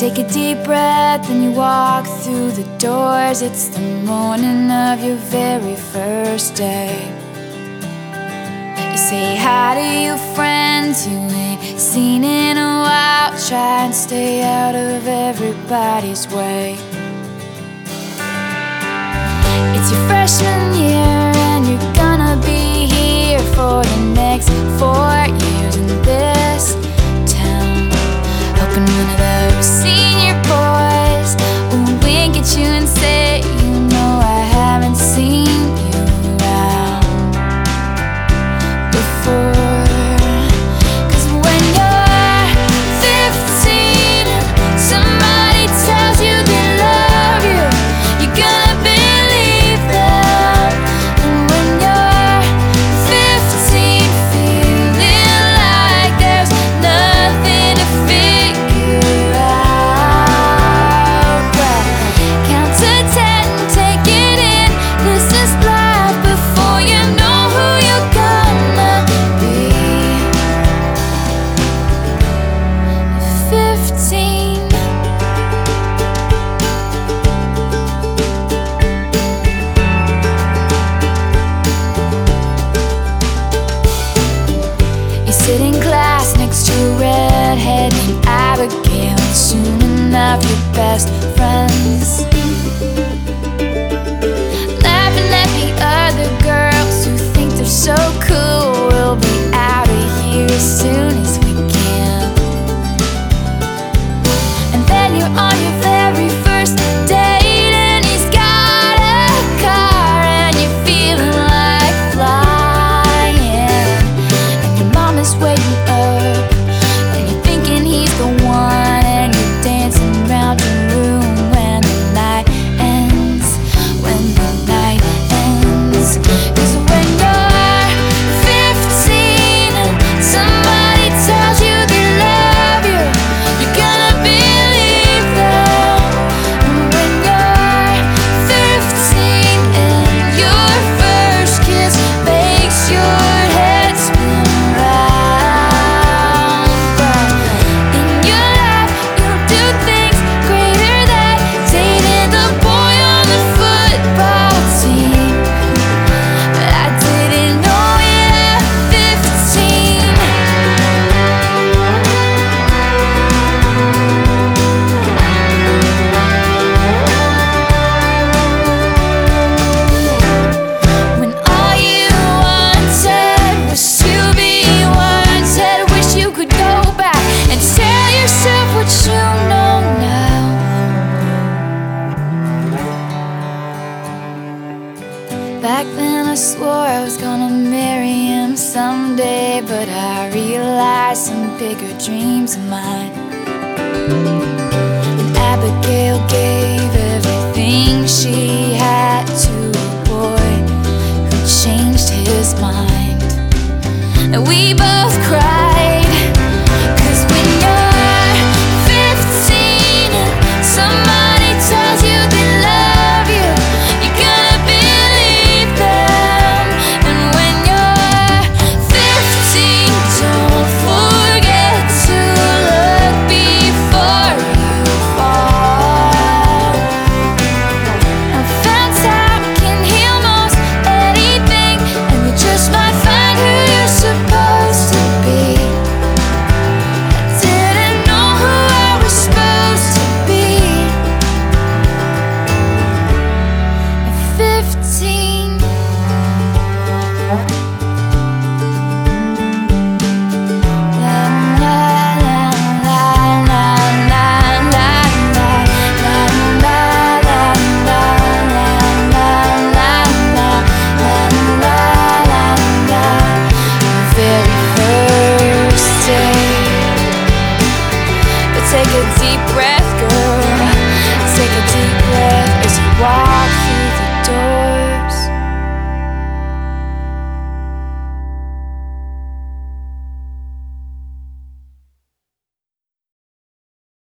Take a deep breath and you walk through the doors. It's the morning of your very first day. You say hi to your friends you ain't seen in a while. Try and stay out of everybody's way. It's your freshman year, and you're gonna be here for the next four years. best friends. Back then I swore I was gonna marry him someday, but I realized some bigger dreams of mine. And Abigail gave everything she had to a boy who changed his mind. And we both cried.